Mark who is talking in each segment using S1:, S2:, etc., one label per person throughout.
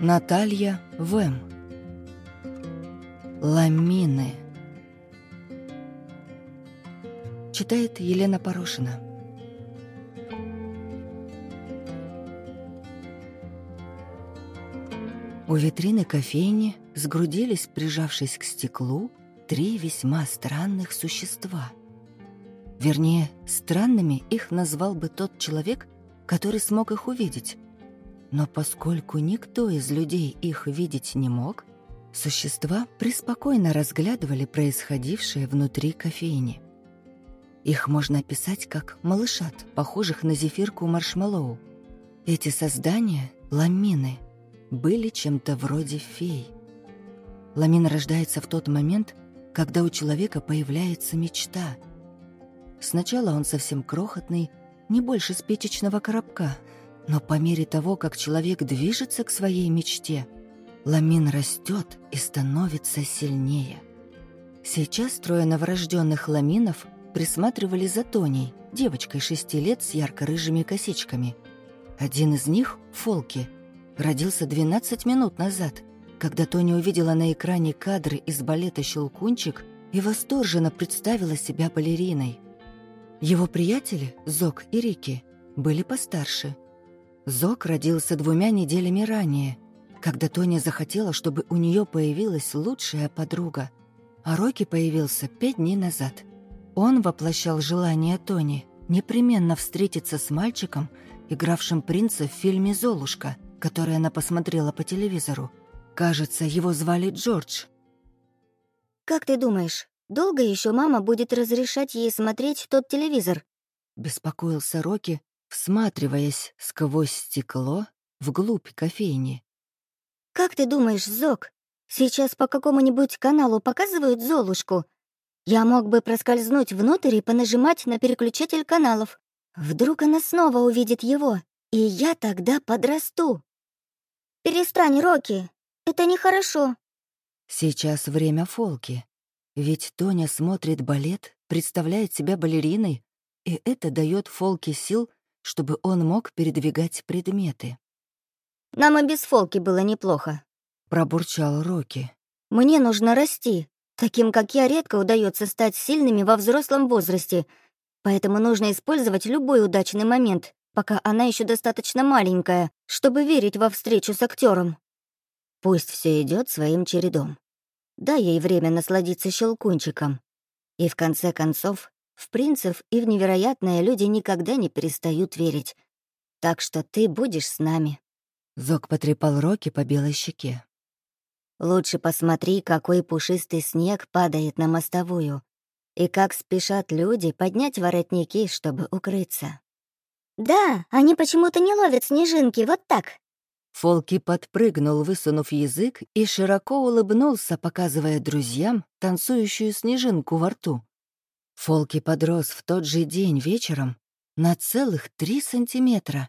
S1: Наталья Вэм. Ламины. Читает Елена Порошина. У витрины кофейни сгрудились, прижавшись к стеклу, три весьма странных существа. Вернее, странными их назвал бы тот человек, который смог их увидеть. Но поскольку никто из людей их видеть не мог, существа преспокойно разглядывали происходившее внутри кофейни. Их можно описать как малышат, похожих на зефирку маршмеллоу. Эти создания, ламины, были чем-то вроде фей. Ламин рождается в тот момент, когда у человека появляется мечта. Сначала он совсем крохотный, не больше спичечного коробка, но по мере того, как человек движется к своей мечте, ламин растет и становится сильнее. Сейчас трое новорожденных ламинов присматривали за Тоней, девочкой шести лет с ярко-рыжими косичками. Один из них, Фолки, родился 12 минут назад, когда Тоня увидела на экране кадры из балета «Щелкунчик» и восторженно представила себя балериной. Его приятели, Зок и Рики, были постарше – Зок родился двумя неделями ранее, когда Тоня захотела, чтобы у нее появилась лучшая подруга, а Рокки появился пять дней назад. Он воплощал желание Тони непременно встретиться с мальчиком, игравшим принца в фильме «Золушка», который она посмотрела по телевизору. Кажется, его звали Джордж.
S2: «Как ты думаешь, долго еще мама будет разрешать ей смотреть тот телевизор?»
S1: Беспокоился Рокки, всматриваясь сквозь стекло вглубь кофейни.
S2: «Как ты думаешь, Зок, сейчас по какому-нибудь каналу показывают Золушку? Я мог бы проскользнуть внутрь и понажимать на переключатель каналов. Вдруг она снова увидит его, и я тогда подрасту». «Перестань, Рокки, это нехорошо».
S1: Сейчас время фолки. Ведь Тоня смотрит балет, представляет себя балериной, и это дает Фолке сил чтобы он мог передвигать предметы.
S2: «Нам и без фолки было неплохо», —
S1: пробурчал Рокки.
S2: «Мне нужно расти. Таким, как я, редко удается стать сильными во взрослом возрасте, поэтому нужно использовать любой удачный момент, пока она еще достаточно маленькая, чтобы верить во встречу с актером. Пусть все идет своим чередом. Дай ей время насладиться щелкунчиком. И в конце концов в принцев и в невероятное люди никогда не перестают верить. Так что ты будешь с нами».
S1: Зок потрепал Роки по белой щеке.
S2: «Лучше посмотри, какой пушистый снег падает на мостовую, и как спешат люди поднять воротники, чтобы укрыться». «Да, они почему-то не ловят снежинки, вот так».
S1: Фолки подпрыгнул, высунув язык, и широко улыбнулся, показывая друзьям танцующую снежинку во рту. Фолки подрос в тот же день вечером на целых три сантиметра.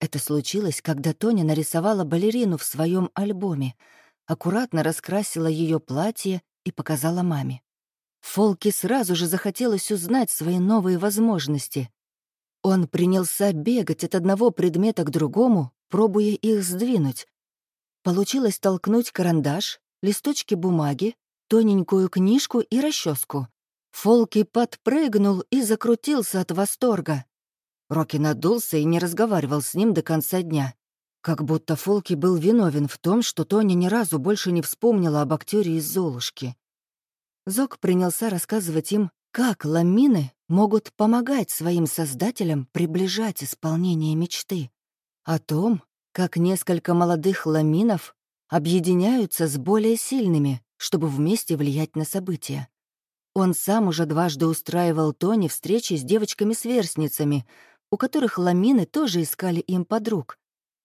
S1: Это случилось, когда Тоня нарисовала балерину в своем альбоме, аккуратно раскрасила ее платье и показала маме. Фолки сразу же захотелось узнать свои новые возможности. Он принялся бегать от одного предмета к другому, пробуя их сдвинуть. Получилось толкнуть карандаш, листочки бумаги, тоненькую книжку и расческу. Фолки подпрыгнул и закрутился от восторга. Рокки надулся и не разговаривал с ним до конца дня. Как будто Фолки был виновен в том, что Тоня ни разу больше не вспомнила об актере из «Золушки». Зок принялся рассказывать им, как ламины могут помогать своим создателям приближать исполнение мечты. О том, как несколько молодых ламинов объединяются с более сильными, чтобы вместе влиять на события. Он сам уже дважды устраивал Тони встречи с девочками-сверстницами, у которых ламины тоже искали им подруг.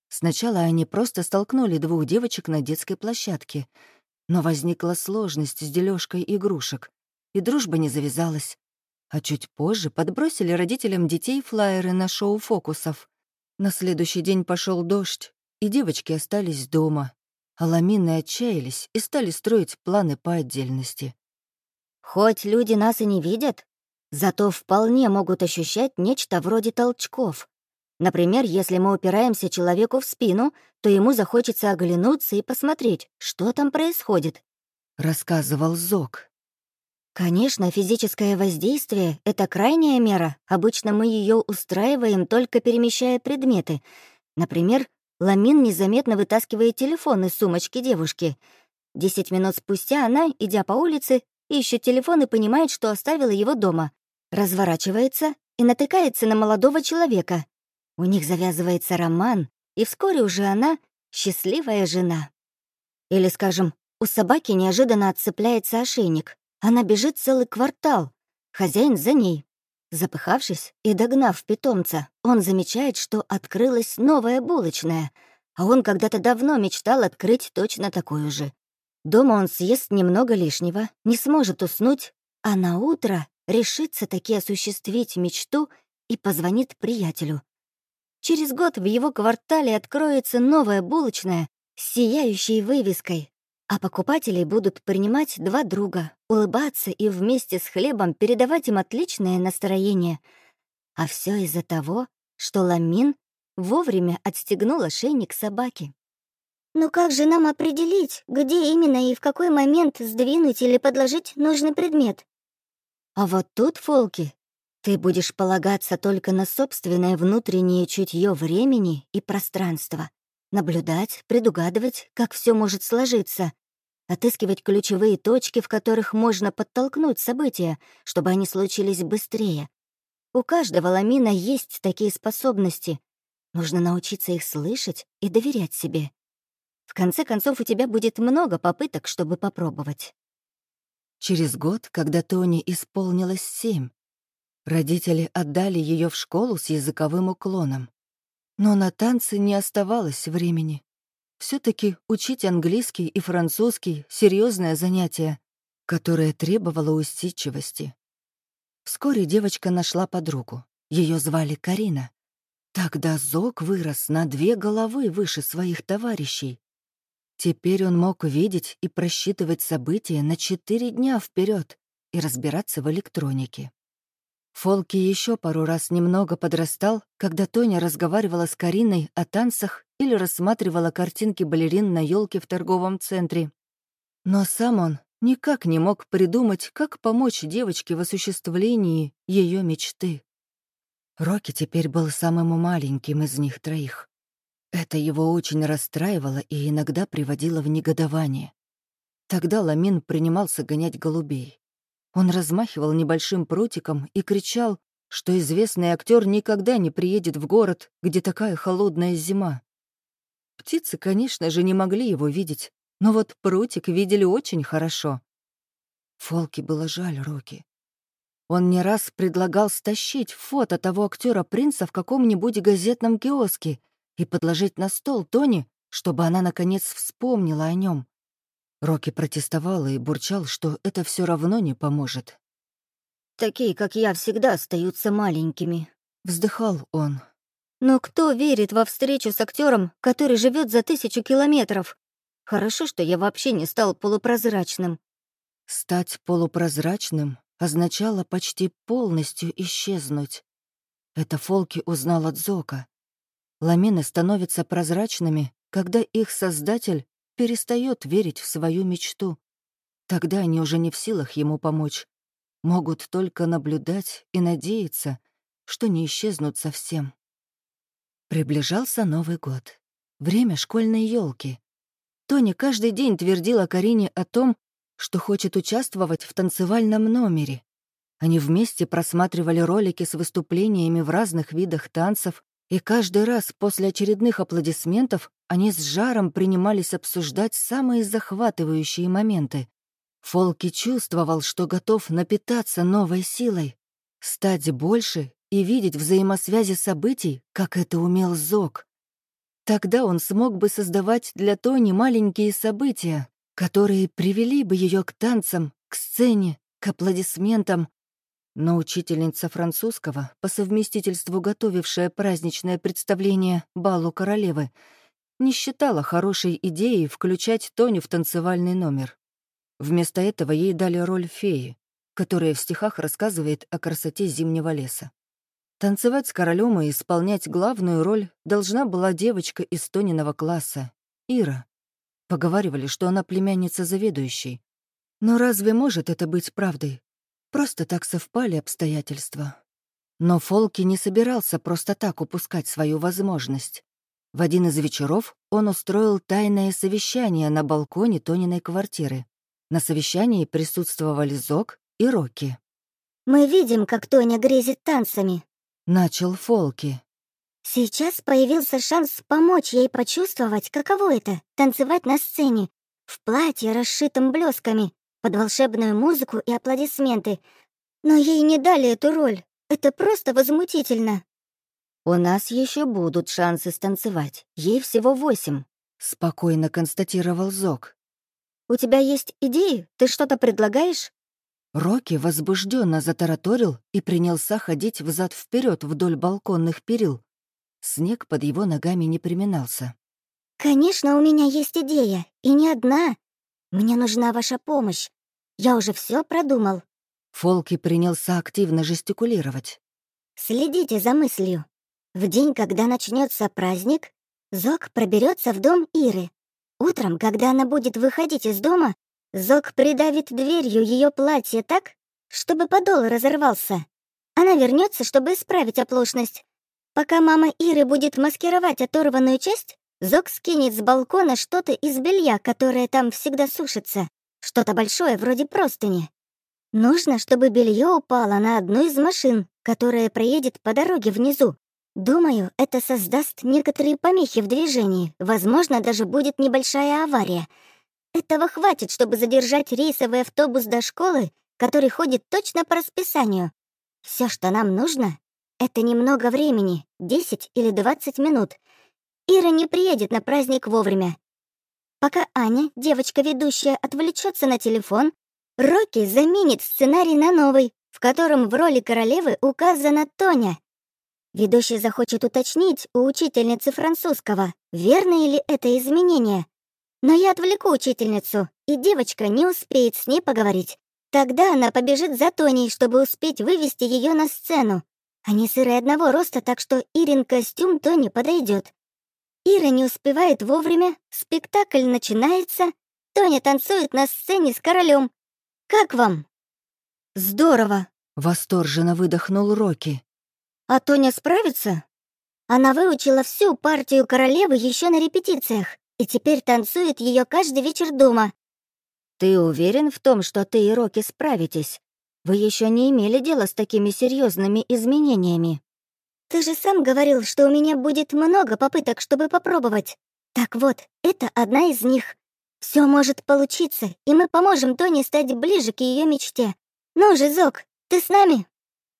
S1: Сначала они просто столкнули двух девочек на детской площадке, но возникла сложность с дележкой игрушек, и дружба не завязалась. А чуть позже подбросили родителям детей флаеры на шоу фокусов. На следующий день пошел дождь, и девочки остались дома, а ламины отчаялись и стали строить планы по отдельности.
S2: Хоть люди нас и не видят, зато вполне могут ощущать нечто вроде толчков. Например, если мы упираемся человеку в спину, то ему захочется оглянуться и посмотреть, что там происходит», —
S1: рассказывал Зок.
S2: Конечно, физическое воздействие — это крайняя мера. Обычно мы ее устраиваем, только перемещая предметы. Например, Ламин незаметно вытаскивает телефон из сумочки девушки. Десять минут спустя она, идя по улице, ищет телефон и понимает, что оставила его дома. Разворачивается и натыкается на молодого человека. У них завязывается роман, и вскоре уже она — счастливая жена. Или, скажем, у собаки неожиданно отцепляется ошейник. Она бежит целый квартал. Хозяин за ней. Запыхавшись и догнав питомца, он замечает, что открылась новая булочная, а он когда-то давно мечтал открыть точно такую же. Дома он съест немного лишнего, не сможет уснуть, а на утро решится таки осуществить мечту и позвонит приятелю. Через год в его квартале откроется новая булочная с сияющей вывеской а покупатели будут принимать два друга, улыбаться и вместе с хлебом передавать им отличное настроение. А все из-за того, что Ламин вовремя отстегнул ошейник собаки.
S3: «Но как же нам определить, где именно и в какой момент сдвинуть или подложить нужный предмет?»
S2: А вот тут, Фолки, ты будешь полагаться только на собственное внутреннее чутье времени и пространства, наблюдать, предугадывать, как все может сложиться, отыскивать ключевые точки, в которых можно подтолкнуть события, чтобы они случились быстрее. У каждого ламина есть такие способности. Нужно научиться их слышать и доверять себе. В конце концов, у тебя будет много попыток, чтобы попробовать.
S1: Через год, когда Тони исполнилось семь, родители отдали ее в школу с языковым уклоном. Но на танцы не оставалось времени все таки учить английский и французский — серьезное занятие, которое требовало усидчивости. Вскоре девочка нашла подругу. Ее звали Карина. Тогда Зок вырос на две головы выше своих товарищей. Теперь он мог видеть и просчитывать события на четыре дня вперед и разбираться в электронике. Фолки еще пару раз немного подрастал, когда Тоня разговаривала с Кариной о танцах или рассматривала картинки балерин на елке в торговом центре. Но сам он никак не мог придумать, как помочь девочке в осуществлении ее мечты. Рокки теперь был самым маленьким из них троих. Это его очень расстраивало и иногда приводило в негодование. Тогда Ламин принимался гонять голубей. Он размахивал небольшим прутиком и кричал, что известный актер никогда не приедет в город, где такая холодная зима. Птицы, конечно же, не могли его видеть, но вот прутик видели очень хорошо. Фолке было жаль Роки. Он не раз предлагал стащить фото того актера принца в каком-нибудь газетном киоске и подложить на стол Тони, чтобы она, наконец, вспомнила о нем. Рокки протестовал и бурчал, что это все равно не поможет.
S2: «Такие, как я, всегда остаются маленькими», —
S1: вздыхал он.
S2: «Но кто верит во встречу с актером, который живет за тысячу километров? Хорошо, что я вообще не стал полупрозрачным».
S1: Стать полупрозрачным означало почти полностью исчезнуть. Это Фолки узнал от Зока. Ламины становятся прозрачными, когда их создатель перестает верить в свою мечту. Тогда они уже не в силах ему помочь. Могут только наблюдать и надеяться, что не исчезнут совсем. Приближался Новый год. Время школьной елки. Тони каждый день твердила Карине о том, что хочет участвовать в танцевальном номере. Они вместе просматривали ролики с выступлениями в разных видах танцев, и каждый раз после очередных аплодисментов они с жаром принимались обсуждать самые захватывающие моменты. Фолки чувствовал, что готов напитаться новой силой, стать больше и видеть взаимосвязи событий, как это умел Зок. Тогда он смог бы создавать для Тони маленькие события, которые привели бы ее к танцам, к сцене, к аплодисментам, но учительница французского, по совместительству готовившая праздничное представление «Балу королевы», не считала хорошей идеей включать Тоню в танцевальный номер. Вместо этого ей дали роль феи, которая в стихах рассказывает о красоте зимнего леса. Танцевать с королем и исполнять главную роль должна была девочка из Тониного класса, Ира. Поговаривали, что она племянница заведующей. Но разве может это быть правдой? Просто так совпали обстоятельства. Но Фолки не собирался просто так упускать свою возможность. В один из вечеров он устроил тайное совещание на балконе Тониной квартиры. На совещании присутствовали Зок и Рокки.
S3: «Мы видим, как Тоня грезит танцами», —
S1: начал Фолки.
S3: «Сейчас появился шанс помочь ей почувствовать, каково это — танцевать на сцене, в платье, расшитом блесками, под волшебную музыку и аплодисменты. Но ей не дали эту роль. Это просто возмутительно».
S2: «У нас еще будут шансы станцевать. Ей всего восемь», —
S1: спокойно констатировал Зок.
S2: «У тебя есть идеи? Ты что-то предлагаешь?»
S1: Рокки возбужденно затараторил и принялся ходить взад вперед вдоль балконных перил. Снег под его ногами не приминался.
S3: «Конечно, у меня есть идея, и не одна. Мне нужна ваша помощь. Я уже все продумал».
S1: Фолки принялся активно жестикулировать.
S3: «Следите за мыслью. В день, когда начнется праздник, Зок проберется в дом Иры. Утром, когда она будет выходить из дома, Зок придавит дверью ее платье так, чтобы подол разорвался. Она вернется, чтобы исправить оплошность. Пока мама Иры будет маскировать оторванную часть, Зок скинет с балкона что-то из белья, которое там всегда сушится. Что-то большое, вроде простыни. Нужно, чтобы белье упало на одну из машин, которая проедет по дороге внизу. Думаю, это создаст некоторые помехи в движении. Возможно, даже будет небольшая авария — этого хватит, чтобы задержать рейсовый автобус до школы, который ходит точно по расписанию. Все, что нам нужно, это немного времени, 10 или 20 минут. Ира не приедет на праздник вовремя. Пока Аня, девочка-ведущая, отвлечется на телефон, Рокки заменит сценарий на новый, в котором в роли королевы указана Тоня. Ведущий захочет уточнить у учительницы французского, верно ли это изменение. Но я отвлеку учительницу, и девочка не успеет с ней поговорить. Тогда она побежит за Тоней, чтобы успеть вывести ее на сцену. Они с Ирой одного роста, так что Ирин костюм Тони подойдет. Ира не успевает вовремя, спектакль начинается, Тоня танцует на сцене с королем. Как вам?
S2: Здорово,
S1: восторженно выдохнул Рокки.
S2: А Тоня справится?
S3: Она выучила всю партию королевы еще на репетициях и теперь танцует ее каждый вечер дома.
S2: Ты уверен в том, что ты и Рокки справитесь? Вы еще не имели дела с такими серьезными изменениями.
S3: Ты же сам говорил, что у меня будет много попыток, чтобы попробовать. Так вот, это одна из них. Все может получиться, и мы поможем Тони стать ближе к ее мечте. Ну же, Зок, ты с нами?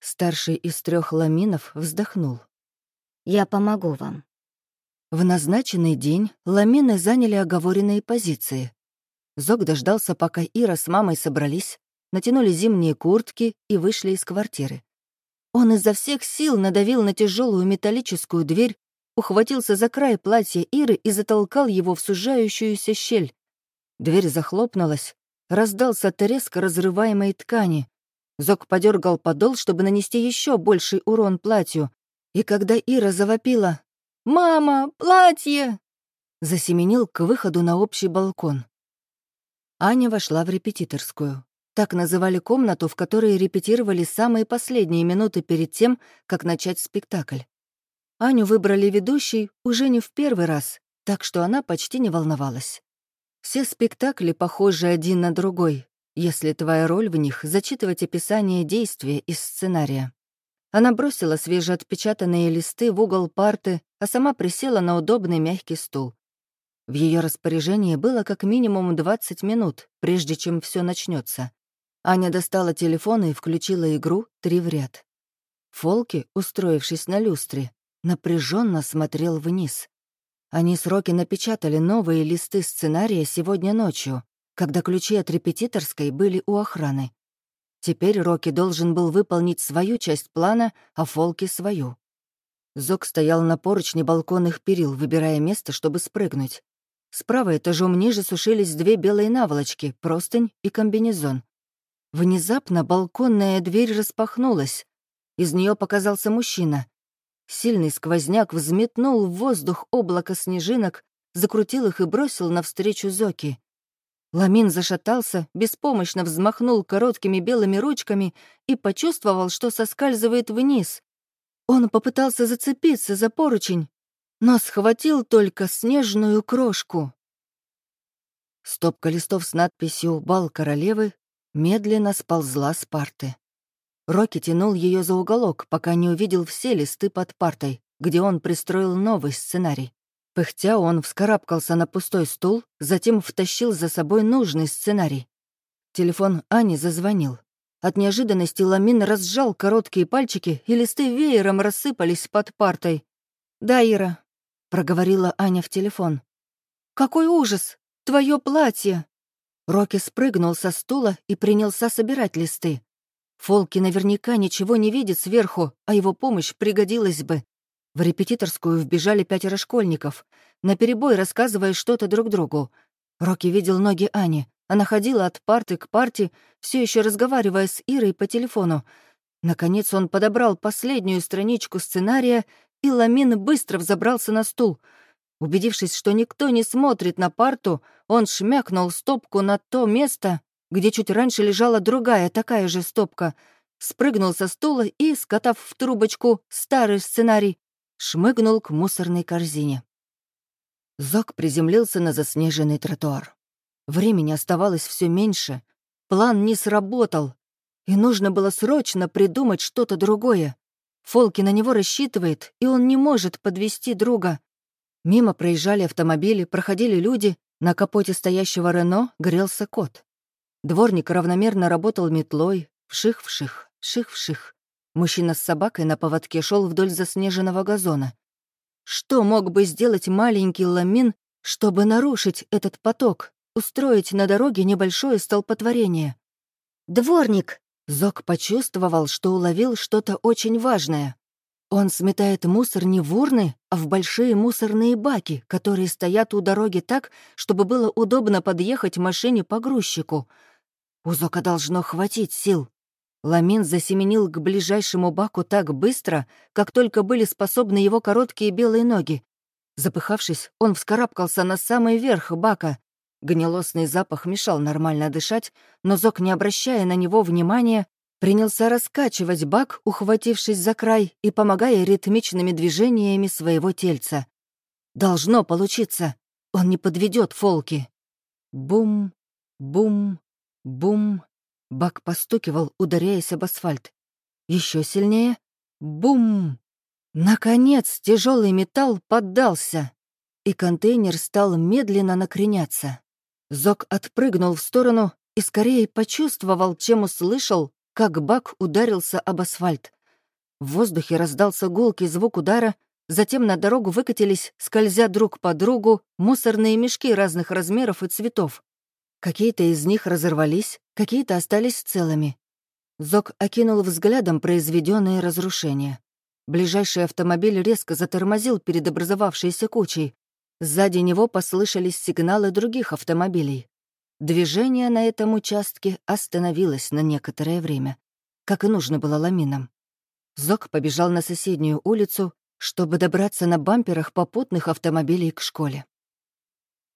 S1: Старший из трех ламинов вздохнул.
S2: Я помогу вам.
S1: В назначенный день ламины заняли оговоренные позиции. Зок дождался, пока Ира с мамой собрались, натянули зимние куртки и вышли из квартиры. Он изо всех сил надавил на тяжелую металлическую дверь, ухватился за край платья Иры и затолкал его в сужающуюся щель. Дверь захлопнулась, раздался треск разрываемой ткани. Зок подергал подол, чтобы нанести еще больший урон платью, и когда Ира завопила «Мама, платье!» Засеменил к выходу на общий балкон. Аня вошла в репетиторскую. Так называли комнату, в которой репетировали самые последние минуты перед тем, как начать спектакль. Аню выбрали ведущей уже не в первый раз, так что она почти не волновалась. Все спектакли похожи один на другой, если твоя роль в них — зачитывать описание действия из сценария. Она бросила свежеотпечатанные листы в угол парты, а сама присела на удобный мягкий стул. В ее распоряжении было как минимум 20 минут, прежде чем все начнется. Аня достала телефон и включила игру «Три в ряд». Фолки, устроившись на люстре, напряженно смотрел вниз. Они с Роки напечатали новые листы сценария сегодня ночью, когда ключи от репетиторской были у охраны. Теперь Рокки должен был выполнить свою часть плана, а Фолки — свою. Зок стоял на поручне балконных перил, выбирая место, чтобы спрыгнуть. Справа этажом ниже сушились две белые наволочки, простынь и комбинезон. Внезапно балконная дверь распахнулась. Из нее показался мужчина. Сильный сквозняк взметнул в воздух облако снежинок, закрутил их и бросил навстречу Зоки. Ламин зашатался, беспомощно взмахнул короткими белыми ручками и почувствовал, что соскальзывает вниз. Он попытался зацепиться за поручень, но схватил только снежную крошку. Стопка листов с надписью «Бал королевы» медленно сползла с парты. Рокки тянул ее за уголок, пока не увидел все листы под партой, где он пристроил новый сценарий. Пыхтя он вскарабкался на пустой стул, затем втащил за собой нужный сценарий. Телефон Ани зазвонил. От неожиданности Ламин разжал короткие пальчики, и листы веером рассыпались под партой. «Да, Ира», — проговорила Аня в телефон. «Какой ужас! Твое платье!» Рокки спрыгнул со стула и принялся собирать листы. Фолки наверняка ничего не видит сверху, а его помощь пригодилась бы. В репетиторскую вбежали пятеро школьников, наперебой рассказывая что-то друг другу. Рокки видел ноги Ани. Она ходила от парты к парте, все еще разговаривая с Ирой по телефону. Наконец он подобрал последнюю страничку сценария, и Ламин быстро взобрался на стул. Убедившись, что никто не смотрит на парту, он шмякнул стопку на то место, где чуть раньше лежала другая такая же стопка, спрыгнул со стула и, скотав в трубочку старый сценарий, шмыгнул к мусорной корзине. Зок приземлился на заснеженный тротуар. Времени оставалось все меньше, план не сработал, и нужно было срочно придумать что-то другое. Фолки на него рассчитывает, и он не может подвести друга. Мимо проезжали автомобили, проходили люди, на капоте стоящего Рено грелся кот. Дворник равномерно работал метлой, вших-вших, вших-вших. Мужчина с собакой на поводке шел вдоль заснеженного газона. Что мог бы сделать маленький ламин, чтобы нарушить этот поток, устроить на дороге небольшое столпотворение?
S2: «Дворник!»
S1: Зок почувствовал, что уловил что-то очень важное. Он сметает мусор не в урны, а в большие мусорные баки, которые стоят у дороги так, чтобы было удобно подъехать машине-погрузчику. У Зока должно хватить сил. Ламин засеменил к ближайшему баку так быстро, как только были способны его короткие белые ноги. Запыхавшись, он вскарабкался на самый верх бака. Гнилостный запах мешал нормально дышать, но Зок, не обращая на него внимания, принялся раскачивать бак, ухватившись за край и помогая ритмичными движениями своего тельца. «Должно получиться. Он не подведет фолки». Бум, бум, бум. Бак постукивал, ударяясь об асфальт. Еще сильнее. Бум! Наконец тяжелый металл поддался, и контейнер стал медленно накреняться. Зок отпрыгнул в сторону и скорее почувствовал, чем услышал, как бак ударился об асфальт. В воздухе раздался гулкий звук удара, затем на дорогу выкатились, скользя друг по другу, мусорные мешки разных размеров и цветов. Какие-то из них разорвались, какие-то остались целыми. Зок окинул взглядом произведенные разрушения. Ближайший автомобиль резко затормозил перед образовавшейся кучей. Сзади него послышались сигналы других автомобилей. Движение на этом участке остановилось на некоторое время, как и нужно было ламинам. Зок побежал на соседнюю улицу, чтобы добраться на бамперах попутных автомобилей к школе.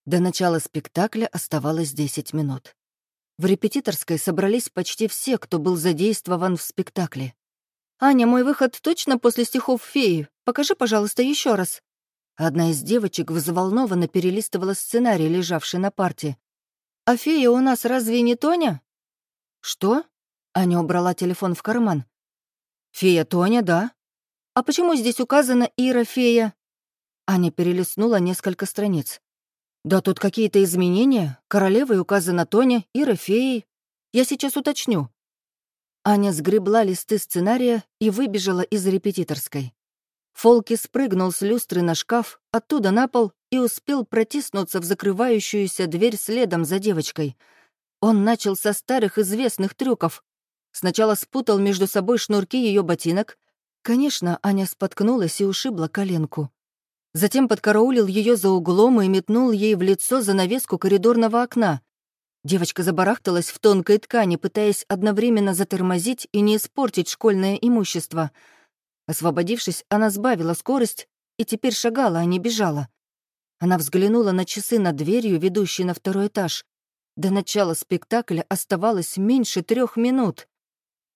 S1: До начала спектакля оставалось 10 минут. В репетиторской собрались почти все, кто был задействован в спектакле. «Аня, мой выход точно после стихов феи? Покажи, пожалуйста, еще раз». Одна из девочек взволнованно перелистывала сценарий, лежавший на парте. «А фея у нас разве не Тоня?» «Что?» Аня убрала телефон в карман. «Фея Тоня, да. А почему здесь указана Ира-фея?» Аня перелистнула несколько страниц. «Да тут какие-то изменения. Королевой указана Тоня, Ира феей. Я сейчас уточню». Аня сгребла листы сценария и выбежала из репетиторской. Фолки спрыгнул с люстры на шкаф, оттуда на пол и успел протиснуться в закрывающуюся дверь следом за девочкой. Он начал со старых известных трюков. Сначала спутал между собой шнурки ее ботинок. Конечно, Аня споткнулась и ушибла коленку. Затем подкараулил ее за углом и метнул ей в лицо занавеску коридорного окна. Девочка забарахталась в тонкой ткани, пытаясь одновременно затормозить и не испортить школьное имущество. Освободившись, она сбавила скорость и теперь шагала, а не бежала. Она взглянула на часы над дверью, ведущей на второй этаж. До начала спектакля оставалось меньше трех минут.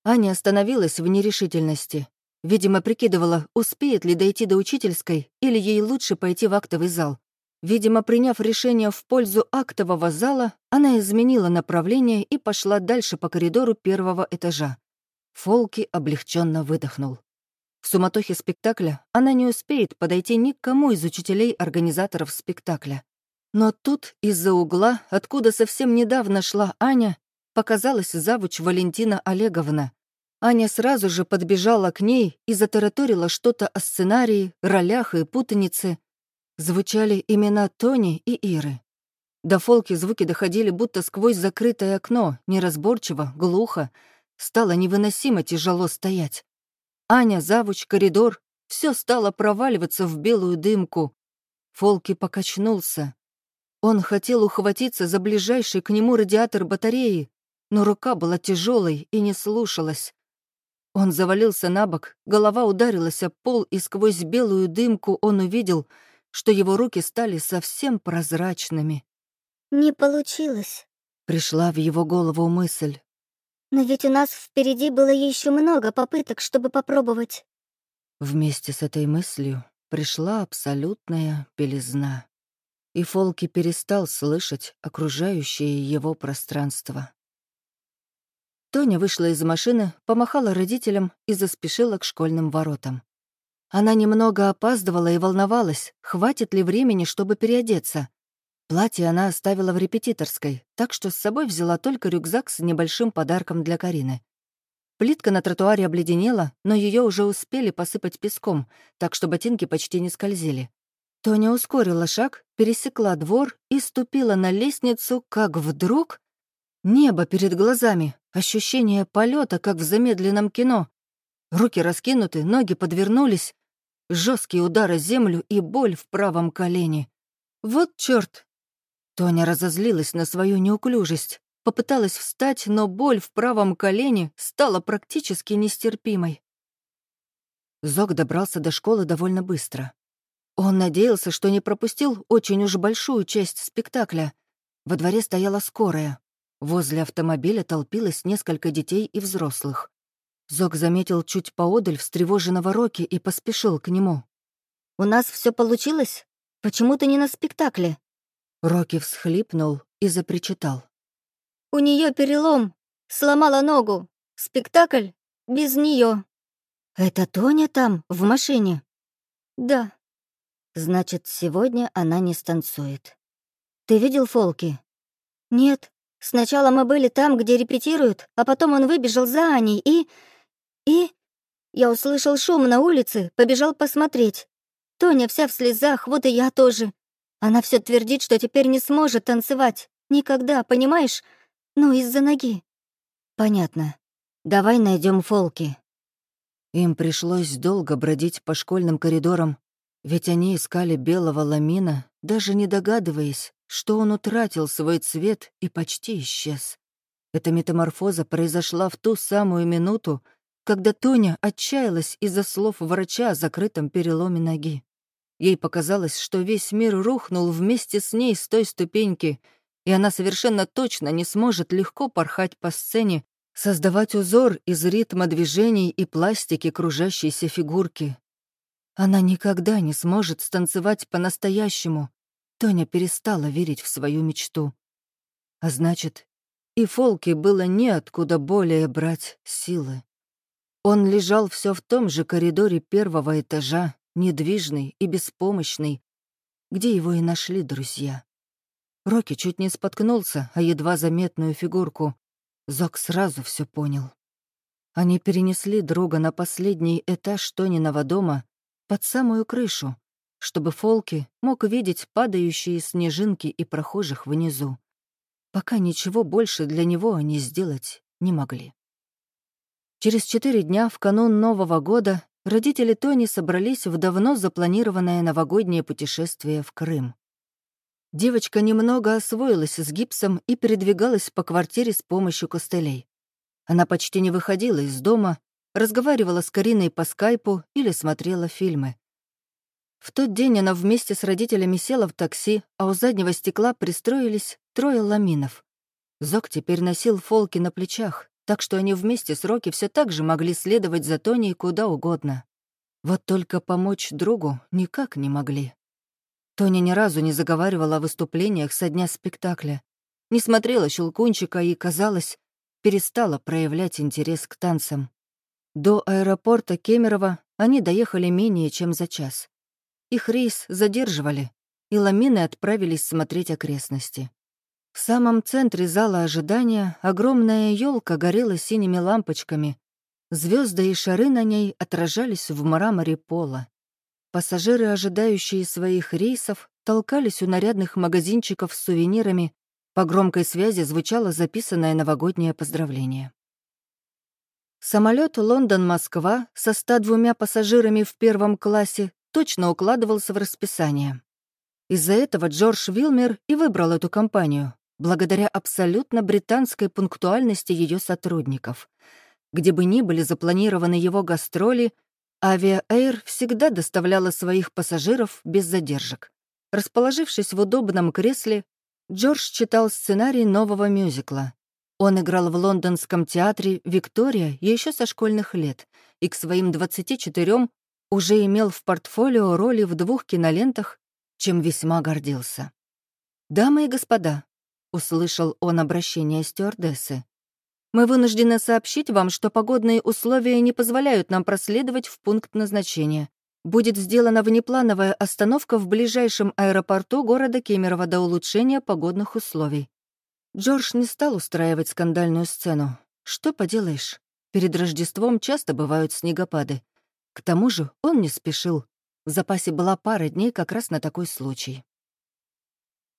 S1: Аня остановилась в нерешительности. Видимо, прикидывала, успеет ли дойти до учительской или ей лучше пойти в актовый зал. Видимо, приняв решение в пользу актового зала, она изменила направление и пошла дальше по коридору первого этажа. Фолки облегченно выдохнул. В суматохе спектакля она не успеет подойти ни к кому из учителей-организаторов спектакля. Но тут из-за угла, откуда совсем недавно шла Аня, показалась завуч Валентина Олеговна. Аня сразу же подбежала к ней и затараторила что-то о сценарии, ролях и путанице. Звучали имена Тони и Иры. До фолки звуки доходили будто сквозь закрытое окно, неразборчиво, глухо. Стало невыносимо тяжело стоять. Аня, завуч, коридор — все стало проваливаться в белую дымку. Фолки покачнулся. Он хотел ухватиться за ближайший к нему радиатор батареи, но рука была тяжелой и не слушалась. Он завалился на бок, голова ударилась о пол, и сквозь белую дымку он увидел, что его руки стали совсем прозрачными.
S3: «Не получилось», —
S1: пришла в его голову мысль.
S3: Но ведь у нас впереди было еще много попыток, чтобы попробовать.
S1: Вместе с этой мыслью пришла абсолютная белизна. И Фолки перестал слышать окружающее его пространство. Тоня вышла из машины, помахала родителям и заспешила к школьным воротам. Она немного опаздывала и волновалась, хватит ли времени, чтобы переодеться. Платье она оставила в репетиторской, так что с собой взяла только рюкзак с небольшим подарком для Карины. Плитка на тротуаре обледенела, но ее уже успели посыпать песком, так что ботинки почти не скользили. Тоня ускорила шаг, пересекла двор и ступила на лестницу, как вдруг... Небо перед глазами, ощущение полета, как в замедленном кино. Руки раскинуты, ноги подвернулись, жесткий удар о землю и боль в правом колене. Вот черт, Тоня разозлилась на свою неуклюжесть, попыталась встать, но боль в правом колене стала практически нестерпимой. Зок добрался до школы довольно быстро. Он надеялся, что не пропустил очень уж большую часть спектакля. Во дворе стояла скорая. Возле автомобиля толпилось несколько детей и взрослых. Зок заметил чуть поодаль встревоженного Роки и поспешил к нему.
S2: «У нас все получилось? Почему ты не на спектакле?»
S1: Рокки всхлипнул и запричитал.
S2: «У нее перелом. Сломала ногу. Спектакль без нее. «Это Тоня там, в машине?» «Да». «Значит, сегодня она не станцует. Ты видел Фолки?» «Нет. Сначала мы были там, где репетируют, а потом он выбежал за Аней и... и...» Я услышал шум на улице, побежал посмотреть. Тоня вся в слезах, вот и я тоже. Она все твердит, что теперь не сможет танцевать. Никогда, понимаешь? Ну, из-за ноги. Понятно. Давай найдем Фолки.
S1: Им пришлось долго бродить по школьным коридорам, ведь они искали белого ламина, даже не догадываясь, что он утратил свой цвет и почти исчез. Эта метаморфоза произошла в ту самую минуту, когда Тоня отчаялась из-за слов врача о закрытом переломе ноги. Ей показалось, что весь мир рухнул вместе с ней с той ступеньки, и она совершенно точно не сможет легко порхать по сцене, создавать узор из ритма движений и пластики кружащейся фигурки. Она никогда не сможет станцевать по-настоящему. Тоня перестала верить в свою мечту. А значит, и Фолке было неоткуда более брать силы. Он лежал все в том же коридоре первого этажа, недвижный и беспомощный, где его и нашли друзья. Рокки чуть не споткнулся, а едва заметную фигурку. Зок сразу все понял. Они перенесли друга на последний этаж Тониного дома под самую крышу, чтобы Фолки мог видеть падающие снежинки и прохожих внизу. Пока ничего больше для него они сделать не могли. Через четыре дня, в канун Нового года, родители Тони собрались в давно запланированное новогоднее путешествие в Крым. Девочка немного освоилась с гипсом и передвигалась по квартире с помощью костылей. Она почти не выходила из дома, разговаривала с Кариной по скайпу или смотрела фильмы. В тот день она вместе с родителями села в такси, а у заднего стекла пристроились трое ламинов. Зок теперь носил фолки на плечах, так что они вместе с Роки все так же могли следовать за Тони куда угодно. Вот только помочь другу никак не могли. Тоня ни разу не заговаривала о выступлениях со дня спектакля, не смотрела «Щелкунчика» и, казалось, перестала проявлять интерес к танцам. До аэропорта Кемерово они доехали менее чем за час. Их рейс задерживали, и ламины отправились смотреть окрестности. В самом центре зала ожидания огромная елка горела синими лампочками. Звезды и шары на ней отражались в мраморе пола. Пассажиры, ожидающие своих рейсов, толкались у нарядных магазинчиков с сувенирами. По громкой связи звучало записанное новогоднее поздравление. Самолет Лондон-Москва со 102 пассажирами в первом классе точно укладывался в расписание. Из-за этого Джордж Вилмер и выбрал эту компанию, благодаря абсолютно британской пунктуальности ее сотрудников. Где бы ни были запланированы его гастроли, Авиаэйр всегда доставляла своих пассажиров без задержек. Расположившись в удобном кресле, Джордж читал сценарий нового мюзикла. Он играл в лондонском театре «Виктория» еще со школьных лет и к своим 24 уже имел в портфолио роли в двух кинолентах, чем весьма гордился. «Дамы и господа», — услышал он обращение стюардессы, мы вынуждены сообщить вам, что погодные условия не позволяют нам проследовать в пункт назначения. Будет сделана внеплановая остановка в ближайшем аэропорту города Кемерово до улучшения погодных условий. Джордж не стал устраивать скандальную сцену. Что поделаешь, перед Рождеством часто бывают снегопады. К тому же он не спешил. В запасе была пара дней как раз на такой случай.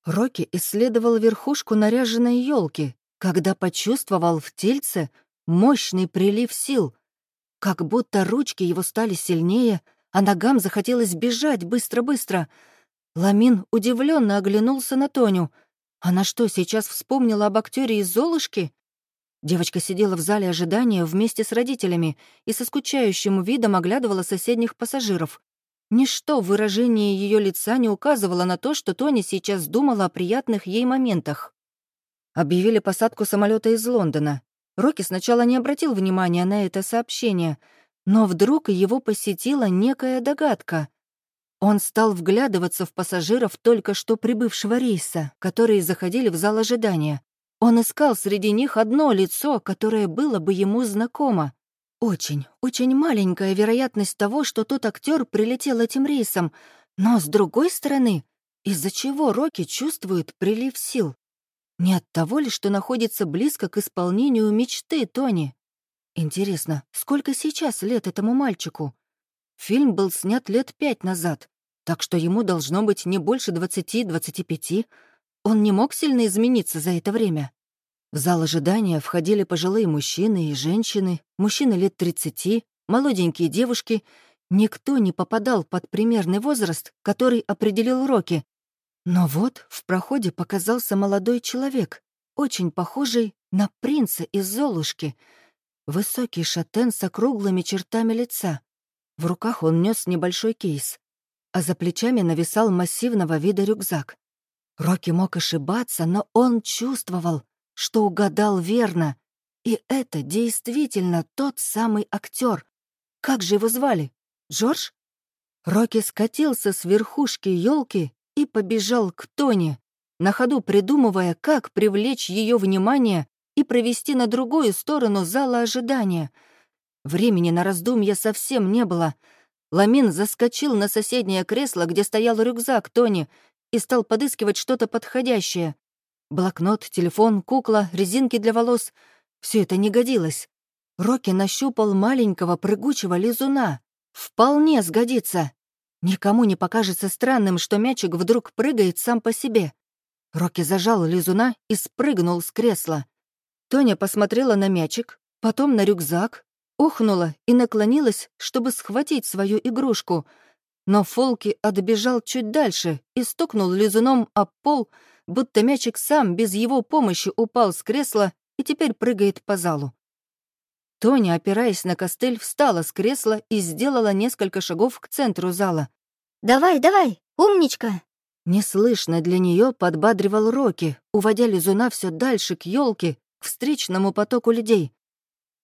S1: Рокки исследовал верхушку наряженной елки, когда почувствовал в тельце мощный прилив сил, как будто ручки его стали сильнее, а ногам захотелось бежать быстро-быстро. Ламин удивленно оглянулся на Тоню. Она что, сейчас вспомнила об актере из «Золушки»? Девочка сидела в зале ожидания вместе с родителями и со скучающим видом оглядывала соседних пассажиров. Ничто в выражении ее лица не указывало на то, что Тоня сейчас думала о приятных ей моментах. Объявили посадку самолета из Лондона. Рокки сначала не обратил внимания на это сообщение, но вдруг его посетила некая догадка. Он стал вглядываться в пассажиров только что прибывшего рейса, которые заходили в зал ожидания. Он искал среди них одно лицо, которое было бы ему знакомо. Очень, очень маленькая вероятность того, что тот актер прилетел этим рейсом, но, с другой стороны, из-за чего Рокки чувствует прилив сил? Не от того ли, что находится близко к исполнению мечты Тони? Интересно, сколько сейчас лет этому мальчику? Фильм был снят лет пять назад, так что ему должно быть не больше 20-25. Он не мог сильно измениться за это время. В зал ожидания входили пожилые мужчины и женщины, мужчины лет 30, молоденькие девушки. Никто не попадал под примерный возраст, который определил Рокки, но вот в проходе показался молодой человек, очень похожий на принца из «Золушки». Высокий шатен с округлыми чертами лица. В руках он нес небольшой кейс, а за плечами нависал массивного вида рюкзак. Рокки мог ошибаться, но он чувствовал, что угадал верно. И это действительно тот самый актер. Как же его звали? Джордж? Рокки скатился с верхушки елки и побежал к Тоне, на ходу придумывая, как привлечь ее внимание и провести на другую сторону зала ожидания. Времени на раздумья совсем не было. Ламин заскочил на соседнее кресло, где стоял рюкзак Тони, и стал подыскивать что-то подходящее. Блокнот, телефон, кукла, резинки для волос — все это не годилось. Рокки нащупал маленького прыгучего лизуна. Вполне сгодится. Никому не покажется странным, что мячик вдруг прыгает сам по себе. Рокки зажал лизуна и спрыгнул с кресла. Тоня посмотрела на мячик, потом на рюкзак, ухнула и наклонилась, чтобы схватить свою игрушку. Но Фолки отбежал чуть дальше и стукнул лизуном об пол, будто мячик сам без его помощи упал с кресла и теперь прыгает по залу. Тоня, опираясь на костыль, встала с кресла и сделала несколько шагов к центру зала.
S2: «Давай, давай, умничка!»
S1: Неслышно для нее подбадривал Рокки, уводя лизуна все дальше к елке, к встречному потоку людей.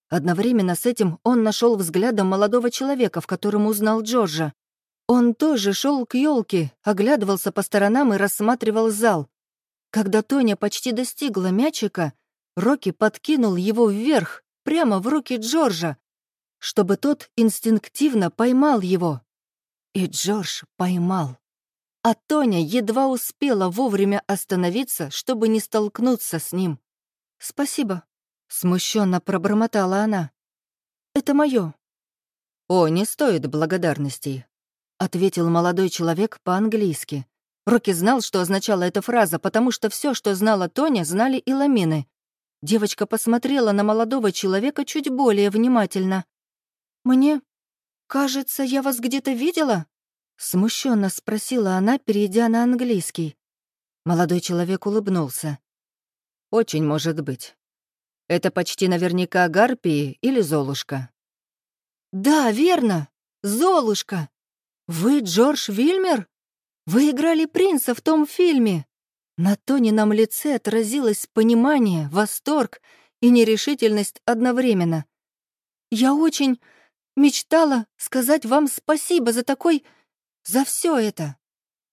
S1: Одновременно с этим он нашел взглядом молодого человека, в котором узнал Джорджа. Он тоже шел к елке, оглядывался по сторонам и рассматривал зал. Когда Тоня почти достигла мячика, Рокки подкинул его вверх, прямо в руки Джорджа, чтобы тот инстинктивно поймал его. И Джордж поймал. А Тоня едва успела вовремя остановиться, чтобы не столкнуться с ним. «Спасибо», — смущенно пробормотала она. «Это мое. «О, не стоит благодарностей», — ответил молодой человек по-английски. Рокки знал, что означала эта фраза, потому что все, что знала Тоня, знали и ламины. Девочка посмотрела на молодого человека чуть более внимательно. «Мне кажется, я вас где-то видела?» Смущенно спросила она, перейдя на английский. Молодой человек улыбнулся. «Очень может быть. Это почти наверняка Гарпии или Золушка». «Да, верно! Золушка! Вы Джордж Вильмер? Вы играли принца в том фильме!» На Тонином лице отразилось понимание, восторг и нерешительность одновременно. «Я очень мечтала сказать вам спасибо за такой... за все это!»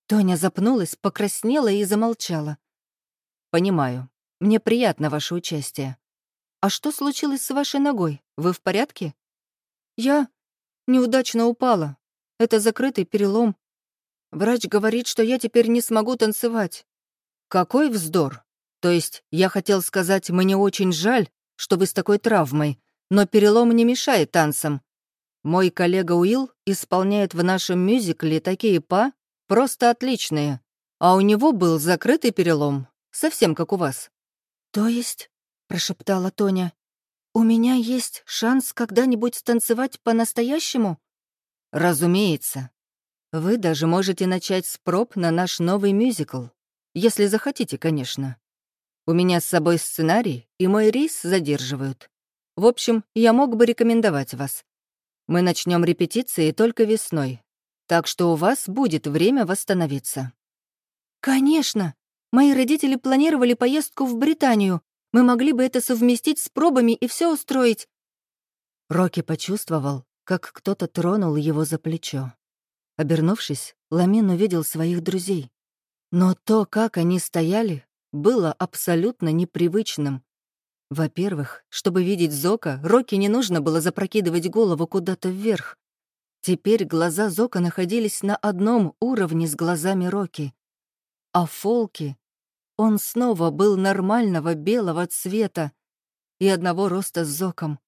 S1: Тоня запнулась, покраснела и замолчала. «Понимаю. Мне приятно ваше участие. А что случилось с вашей ногой? Вы в порядке?» «Я неудачно упала. Это закрытый перелом. Врач говорит, что я теперь не смогу танцевать. Какой вздор! То есть я хотел сказать, мне очень жаль, что вы с такой травмой, но перелом не мешает танцам. Мой коллега Уилл исполняет в нашем мюзикле такие па, просто отличные, а у него был закрытый перелом, совсем как у вас. «То есть?» — прошептала Тоня. «У меня есть шанс когда-нибудь станцевать по-настоящему?» «Разумеется. Вы даже можете начать с проб на наш новый мюзикл. Если захотите, конечно. У меня с собой сценарий, и мой рейс задерживают. В общем, я мог бы рекомендовать вас. Мы начнем репетиции только весной, так что у вас будет время восстановиться». «Конечно! Мои родители планировали поездку в Британию. Мы могли бы это совместить с пробами и все устроить». Рокки почувствовал, как кто-то тронул его за плечо. Обернувшись, Ламин увидел своих друзей. Но то, как они стояли, было абсолютно непривычным. Во-первых, чтобы видеть Зока, Роки не нужно было запрокидывать голову куда-то вверх. Теперь глаза Зока находились на одном уровне с глазами Роки. А Фолки, он снова был нормального белого цвета и одного роста с Зоком.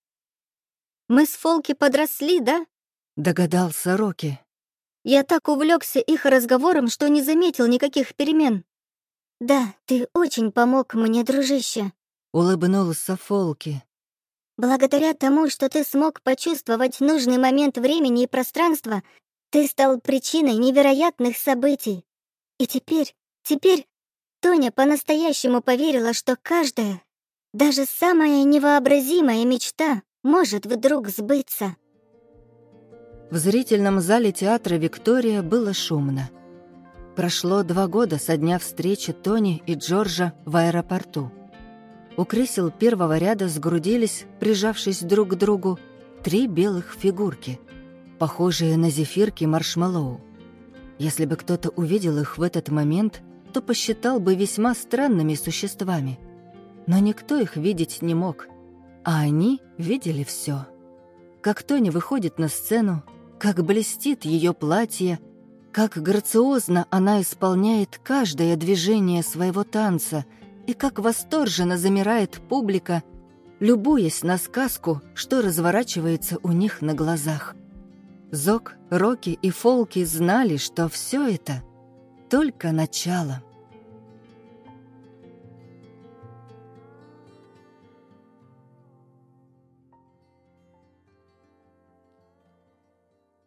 S2: «Мы с Фолки подросли, да?»
S1: — догадался Роки.
S2: Я так увлекся их разговором, что не заметил никаких перемен.
S3: «Да, ты очень помог мне, дружище», —
S1: улыбнулся Фолки.
S3: «Благодаря тому, что ты смог почувствовать нужный момент времени и пространства, ты стал причиной невероятных событий. И теперь, теперь Тоня по-настоящему поверила, что каждая, даже самая невообразимая мечта может вдруг сбыться».
S1: В зрительном зале театра «Виктория» было шумно. Прошло два года со дня встречи Тони и Джорджа в аэропорту. У кресел первого ряда сгрудились, прижавшись друг к другу, три белых фигурки, похожие на зефирки маршмеллоу. Если бы кто-то увидел их в этот момент, то посчитал бы весьма странными существами. Но никто их видеть не мог, а они видели все. Как Тони выходит на сцену, как блестит ее платье, как грациозно она исполняет каждое движение своего танца и как восторженно замирает публика, любуясь на сказку, что разворачивается у них на глазах. Зок, Роки и Фолки знали, что все это — только начало.